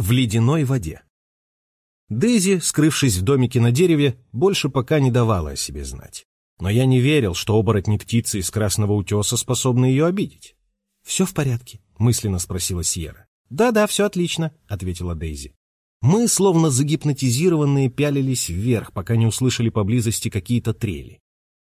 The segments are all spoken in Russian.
в ледяной воде. Дейзи, скрывшись в домике на дереве, больше пока не давала о себе знать. Но я не верил, что оборотни птицы из Красного Утеса способны ее обидеть. «Все в порядке?» — мысленно спросила Сьерра. «Да-да, все отлично», — ответила Дейзи. Мы, словно загипнотизированные, пялились вверх, пока не услышали поблизости какие-то трели.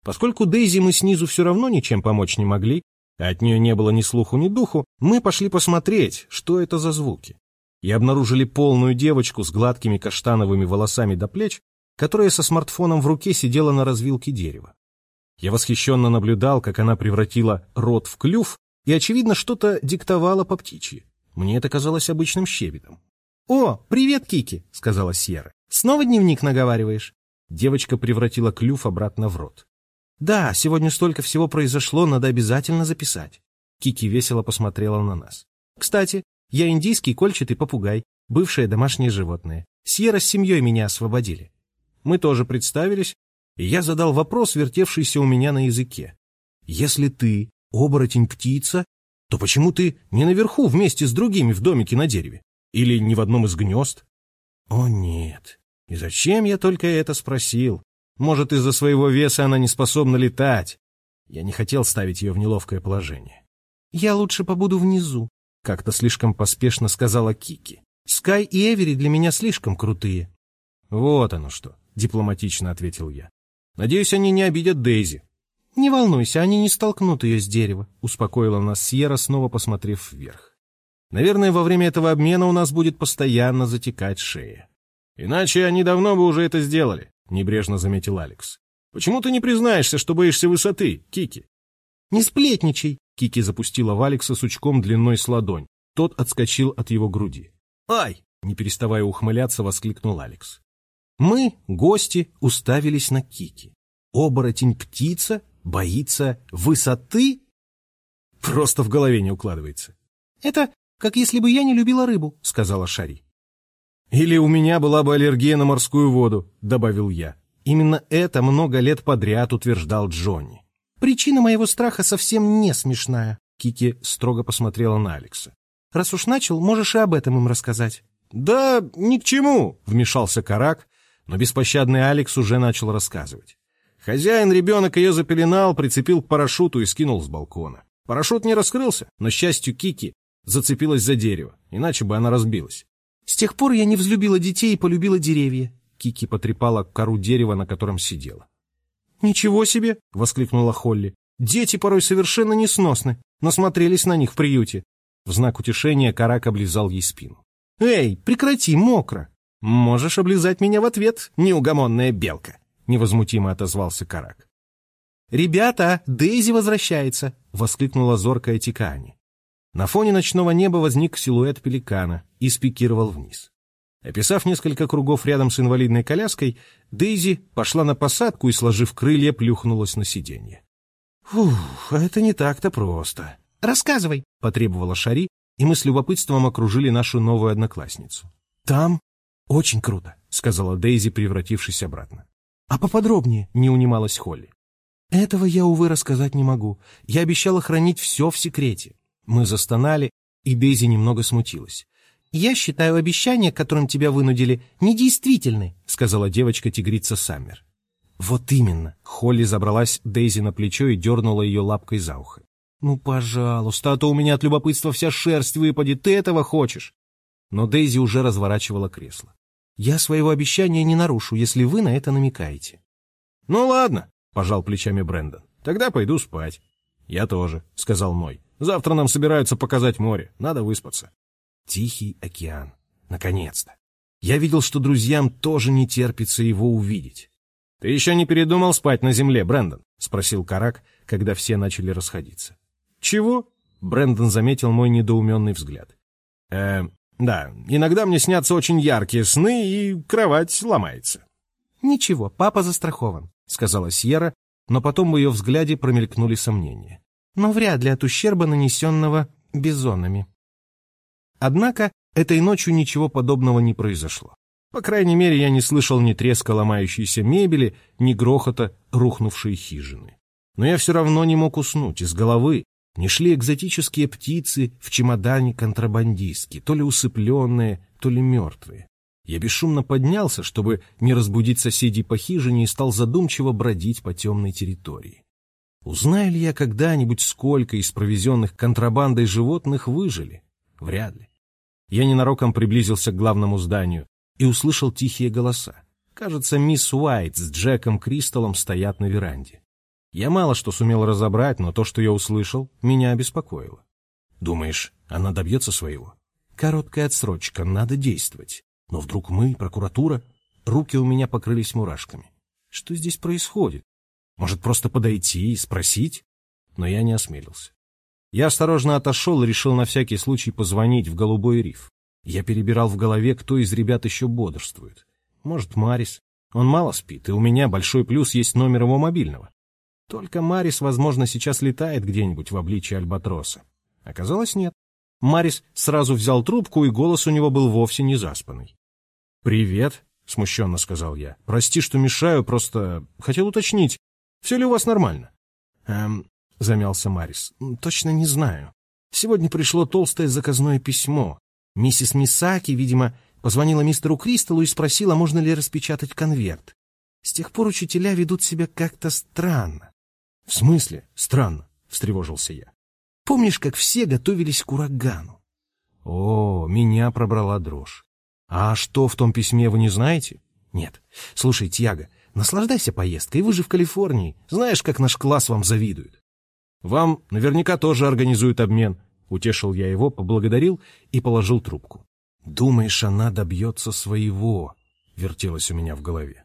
Поскольку Дейзи мы снизу все равно ничем помочь не могли, а от нее не было ни слуху, ни духу, мы пошли посмотреть, что это за звуки. И обнаружили полную девочку с гладкими каштановыми волосами до плеч, которая со смартфоном в руке сидела на развилке дерева. Я восхищенно наблюдал, как она превратила рот в клюв и, очевидно, что-то диктовала по птичьи. Мне это казалось обычным щебетом. «О, привет, Кики!» — сказала Сьерра. «Снова дневник наговариваешь?» Девочка превратила клюв обратно в рот. «Да, сегодня столько всего произошло, надо обязательно записать». Кики весело посмотрела на нас. «Кстати, я индийский кольчатый попугай, бывшее домашнее животное. Сьерра с семьей меня освободили». Мы тоже представились, и я задал вопрос, вертевшийся у меня на языке. «Если ты оборотень-птица, то почему ты не наверху вместе с другими в домике на дереве? Или не в одном из гнезд?» «О нет! И зачем я только это спросил? Может, из-за своего веса она не способна летать?» Я не хотел ставить ее в неловкое положение. «Я лучше побуду внизу», — как-то слишком поспешно сказала Кики. «Скай и Эвери для меня слишком крутые». «Вот оно что», — дипломатично ответил я. «Надеюсь, они не обидят Дейзи». «Не волнуйся, они не столкнут ее с дерева», — успокоила нас Сьерра, снова посмотрев вверх. «Наверное, во время этого обмена у нас будет постоянно затекать шея». «Иначе они давно бы уже это сделали», — небрежно заметил Алекс. «Почему ты не признаешься, что боишься высоты, Кики?» «Не сплетничай!» — Кики запустила в Алекса сучком длиной с ладонь. Тот отскочил от его груди. «Ай!» — не переставая ухмыляться, воскликнул Алекс. Мы, гости, уставились на Кики. Оборотень-птица боится высоты? Просто в голове не укладывается. «Это как если бы я не любила рыбу», — сказала Шари. «Или у меня была бы аллергия на морскую воду», — добавил я. Именно это много лет подряд утверждал Джонни. «Причина моего страха совсем не смешная», — Кики строго посмотрела на Алекса. «Раз уж начал, можешь и об этом им рассказать». «Да ни к чему», — вмешался Карак, но беспощадный Алекс уже начал рассказывать. Хозяин ребенок ее запеленал, прицепил к парашюту и скинул с балкона. Парашют не раскрылся, но, счастью, Кики зацепилась за дерево, иначе бы она разбилась. «С тех пор я не взлюбила детей и полюбила деревья», — Кики потрепала кору дерева, на котором сидела. «Ничего себе!» — воскликнула Холли. «Дети порой совершенно несносны. Насмотрелись на них в приюте». В знак утешения Карак облизал ей спину. «Эй, прекрати, мокро!» «Можешь облизать меня в ответ, неугомонная белка», — невозмутимо отозвался Карак. «Ребята, Дейзи возвращается!» — воскликнула зоркая Тикани. На фоне ночного неба возник силуэт пеликана и спикировал вниз. Описав несколько кругов рядом с инвалидной коляской, Дейзи пошла на посадку и, сложив крылья, плюхнулась на сиденье. «Фух, это не так-то просто». «Рассказывай», — потребовала Шари, и мы с любопытством окружили нашу новую одноклассницу. «Там «Очень круто», — сказала Дейзи, превратившись обратно. «А поподробнее?» — не унималась Холли. «Этого я, увы, рассказать не могу. Я обещала хранить все в секрете». Мы застонали, и Дейзи немного смутилась. «Я считаю обещания, которым тебя вынудили, недействительны», — сказала девочка-тигрица Саммер. «Вот именно!» — Холли забралась Дейзи на плечо и дернула ее лапкой за ухо. «Ну, пожалуйста, а то у меня от любопытства вся шерсть выпадет, ты этого хочешь?» но Дейзи уже разворачивала кресло. «Я своего обещания не нарушу, если вы на это намекаете». «Ну ладно», — пожал плечами Брэндон. «Тогда пойду спать». «Я тоже», — сказал Ной. «Завтра нам собираются показать море. Надо выспаться». Тихий океан. Наконец-то. Я видел, что друзьям тоже не терпится его увидеть. «Ты еще не передумал спать на земле, Брэндон?» — спросил Карак, когда все начали расходиться. «Чего?» — Брэндон заметил мой недоуменный взгляд. «Э, да, иногда мне снятся очень яркие сны, и кровать ломается. «Ничего, папа застрахован», — сказала Сьерра, но потом в ее взгляде промелькнули сомнения. «Но вряд ли от ущерба, нанесенного бизонами». Однако этой ночью ничего подобного не произошло. По крайней мере, я не слышал ни треска ломающейся мебели, ни грохота рухнувшей хижины. Но я все равно не мог уснуть, из головы не шли экзотические птицы в чемодане контрабандистки, то ли усыпленные, то ли мертвые. Я бесшумно поднялся, чтобы не разбудить соседей по хижине, и стал задумчиво бродить по темной территории. Узнаю ли я когда-нибудь, сколько из провезенных контрабандой животных выжили? Вряд ли. Я ненароком приблизился к главному зданию и услышал тихие голоса. Кажется, мисс Уайт с Джеком Кристаллом стоят на веранде. Я мало что сумел разобрать, но то, что я услышал, меня обеспокоило. Думаешь, она добьется своего? Короткая отсрочка, надо действовать. Но вдруг мы, прокуратура, руки у меня покрылись мурашками. Что здесь происходит? Может, просто подойти и спросить? Но я не осмелился. Я осторожно отошел и решил на всякий случай позвонить в Голубой риф. Я перебирал в голове, кто из ребят еще бодрствует. Может, Марис. Он мало спит, и у меня большой плюс есть номер его мобильного. Только Марис, возможно, сейчас летает где-нибудь в обличье Альбатроса. Оказалось, нет. Марис сразу взял трубку, и голос у него был вовсе не заспанный. «Привет», — смущенно сказал я. «Прости, что мешаю, просто хотел уточнить, все ли у вас нормально?» «Эм...» — замялся Марис. «Точно не знаю. Сегодня пришло толстое заказное письмо. Миссис Мисаки, видимо, позвонила мистеру Кристаллу и спросила, можно ли распечатать конверт. С тех пор учителя ведут себя как-то странно. — В смысле странно? — встревожился я. — Помнишь, как все готовились к урагану? О, меня пробрала дрожь. А что в том письме, вы не знаете? Нет. Слушай, Тьяго, наслаждайся поездкой, вы же в Калифорнии. Знаешь, как наш класс вам завидует. Вам наверняка тоже организуют обмен. Утешил я его, поблагодарил и положил трубку. «Думаешь, она добьется своего?» — вертелось у меня в голове.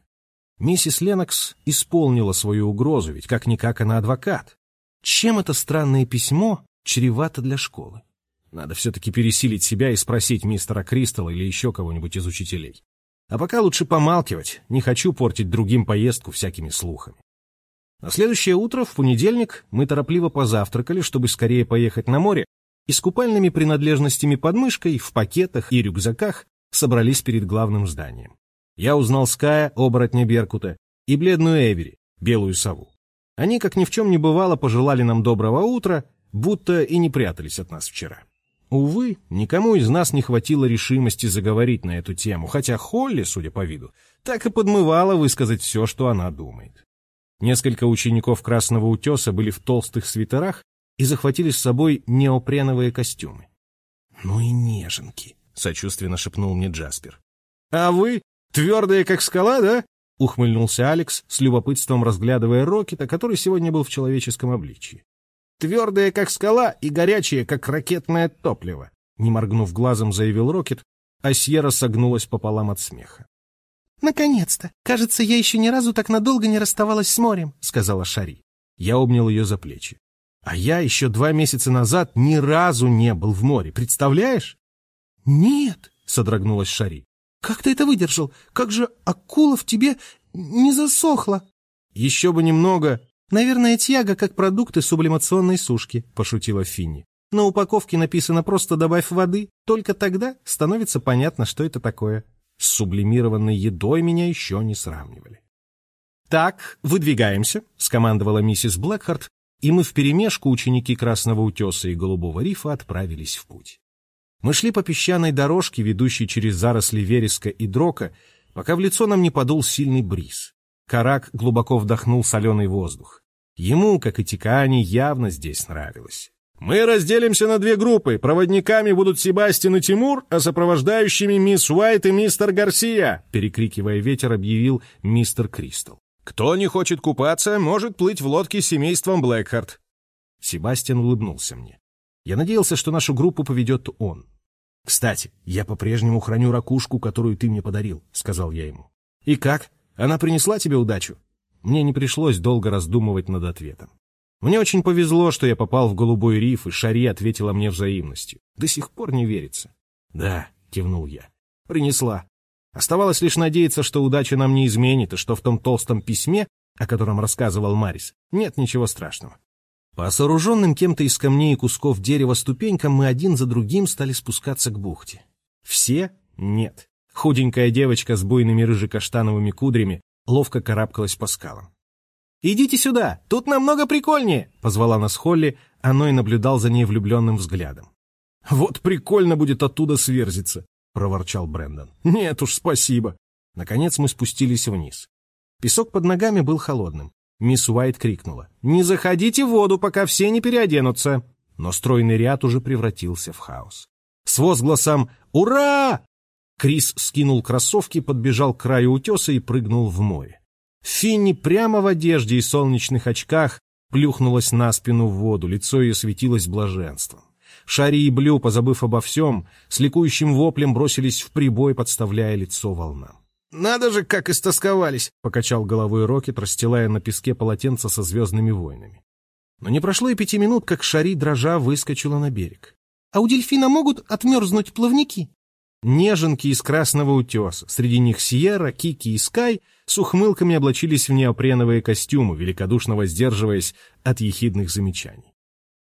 Миссис Ленокс исполнила свою угрозу, ведь как-никак она адвокат. Чем это странное письмо чревато для школы? Надо все-таки пересилить себя и спросить мистера Кристалла или еще кого-нибудь из учителей. А пока лучше помалкивать, не хочу портить другим поездку всякими слухами. На следующее утро, в понедельник, мы торопливо позавтракали, чтобы скорее поехать на море, и с купальными принадлежностями под мышкой, в пакетах и рюкзаках собрались перед главным зданием. Я узнал Ская, оборотня Беркута, и бледную Эвери, белую сову. Они, как ни в чем не бывало, пожелали нам доброго утра, будто и не прятались от нас вчера. Увы, никому из нас не хватило решимости заговорить на эту тему, хотя Холли, судя по виду, так и подмывала высказать все, что она думает. Несколько учеников Красного Утеса были в толстых свитерах и захватили с собой неопреновые костюмы. «Ну и неженки», — сочувственно шепнул мне Джаспер. «А вы Твердая, как скала, да? Ухмыльнулся Алекс, с любопытством разглядывая Рокета, который сегодня был в человеческом обличии. Твердая, как скала, и горячая, как ракетное топливо. Не моргнув глазом, заявил Рокет, а Сьерра согнулась пополам от смеха. «Наконец-то! Кажется, я еще ни разу так надолго не расставалась с морем», — сказала Шари. Я обнял ее за плечи. «А я еще два месяца назад ни разу не был в море, представляешь?» «Нет», — содрогнулась Шари. Как ты это выдержал? Как же акула в тебе не засохла? Еще бы немного. Наверное, тяга как продукты сублимационной сушки, пошутила Финни. На упаковке написано просто добавь воды, только тогда становится понятно, что это такое. С сублимированной едой меня еще не сравнивали. «Так, выдвигаемся», — скомандовала миссис Блэкхарт, и мы вперемешку, ученики Красного Утеса и Голубого Рифа, отправились в путь. Мы шли по песчаной дорожке, ведущей через заросли вереска и дрока, пока в лицо нам не подул сильный бриз. Карак глубоко вдохнул соленый воздух. Ему, как и Тикаане, явно здесь нравилось. «Мы разделимся на две группы. Проводниками будут Себастьян и Тимур, а сопровождающими мисс Уайт и мистер Гарсия», перекрикивая ветер, объявил мистер Кристал. «Кто не хочет купаться, может плыть в лодке с семейством Блэкхарт». Себастьян улыбнулся мне. Я надеялся, что нашу группу поведет он. «Кстати, я по-прежнему храню ракушку, которую ты мне подарил», — сказал я ему. «И как? Она принесла тебе удачу?» Мне не пришлось долго раздумывать над ответом. Мне очень повезло, что я попал в голубой риф, и Шари ответила мне взаимностью. До сих пор не верится. «Да», — кивнул я, — «принесла. Оставалось лишь надеяться, что удача нам не изменит, и что в том толстом письме, о котором рассказывал Марис, нет ничего страшного. По сооруженным кем-то из камней и кусков дерева ступенькам мы один за другим стали спускаться к бухте. Все? Нет. Худенькая девочка с буйными рыжекаштановыми кудрями ловко карабкалась по скалам. «Идите сюда, тут намного прикольнее!» — позвала нас Холли, а Ной наблюдал за ней влюбленным взглядом. «Вот прикольно будет оттуда сверзиться!» — проворчал Брэндон. «Нет уж, спасибо». Наконец мы спустились вниз. Песок под ногами был холодным. Мисс Уайт крикнула. «Не заходите в воду, пока все не переоденутся!» Но стройный ряд уже превратился в хаос. С возгласом «Ура!» Крис скинул кроссовки, подбежал к краю утеса и прыгнул в море. Финни прямо в одежде и солнечных очках плюхнулась на спину в воду, лицо ее светилось блаженством. Шари и Блю, позабыв обо всем, с ликующим воплем бросились в прибой, подставляя лицо волнам. «Надо же, как истосковались!» — покачал головой Рокет, расстилая на песке полотенце со звездными войнами. Но не прошло и пяти минут, как Шари, дрожа, выскочила на берег. «А у дельфина могут отмерзнуть плавники?» Неженки из красного утеса, среди них Сьерра, Кики и Скай, с ухмылками облачились в неопреновые костюмы, великодушно воздерживаясь от ехидных замечаний.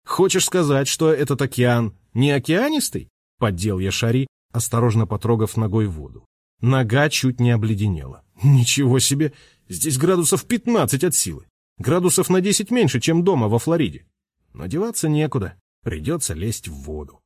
«Хочешь сказать, что этот океан не океанистый?» — поддел я Шари, осторожно потрогав ногой воду. Нога чуть не обледенела. «Ничего себе! Здесь градусов пятнадцать от силы. Градусов на десять меньше, чем дома во Флориде. Но деваться некуда, придется лезть в воду.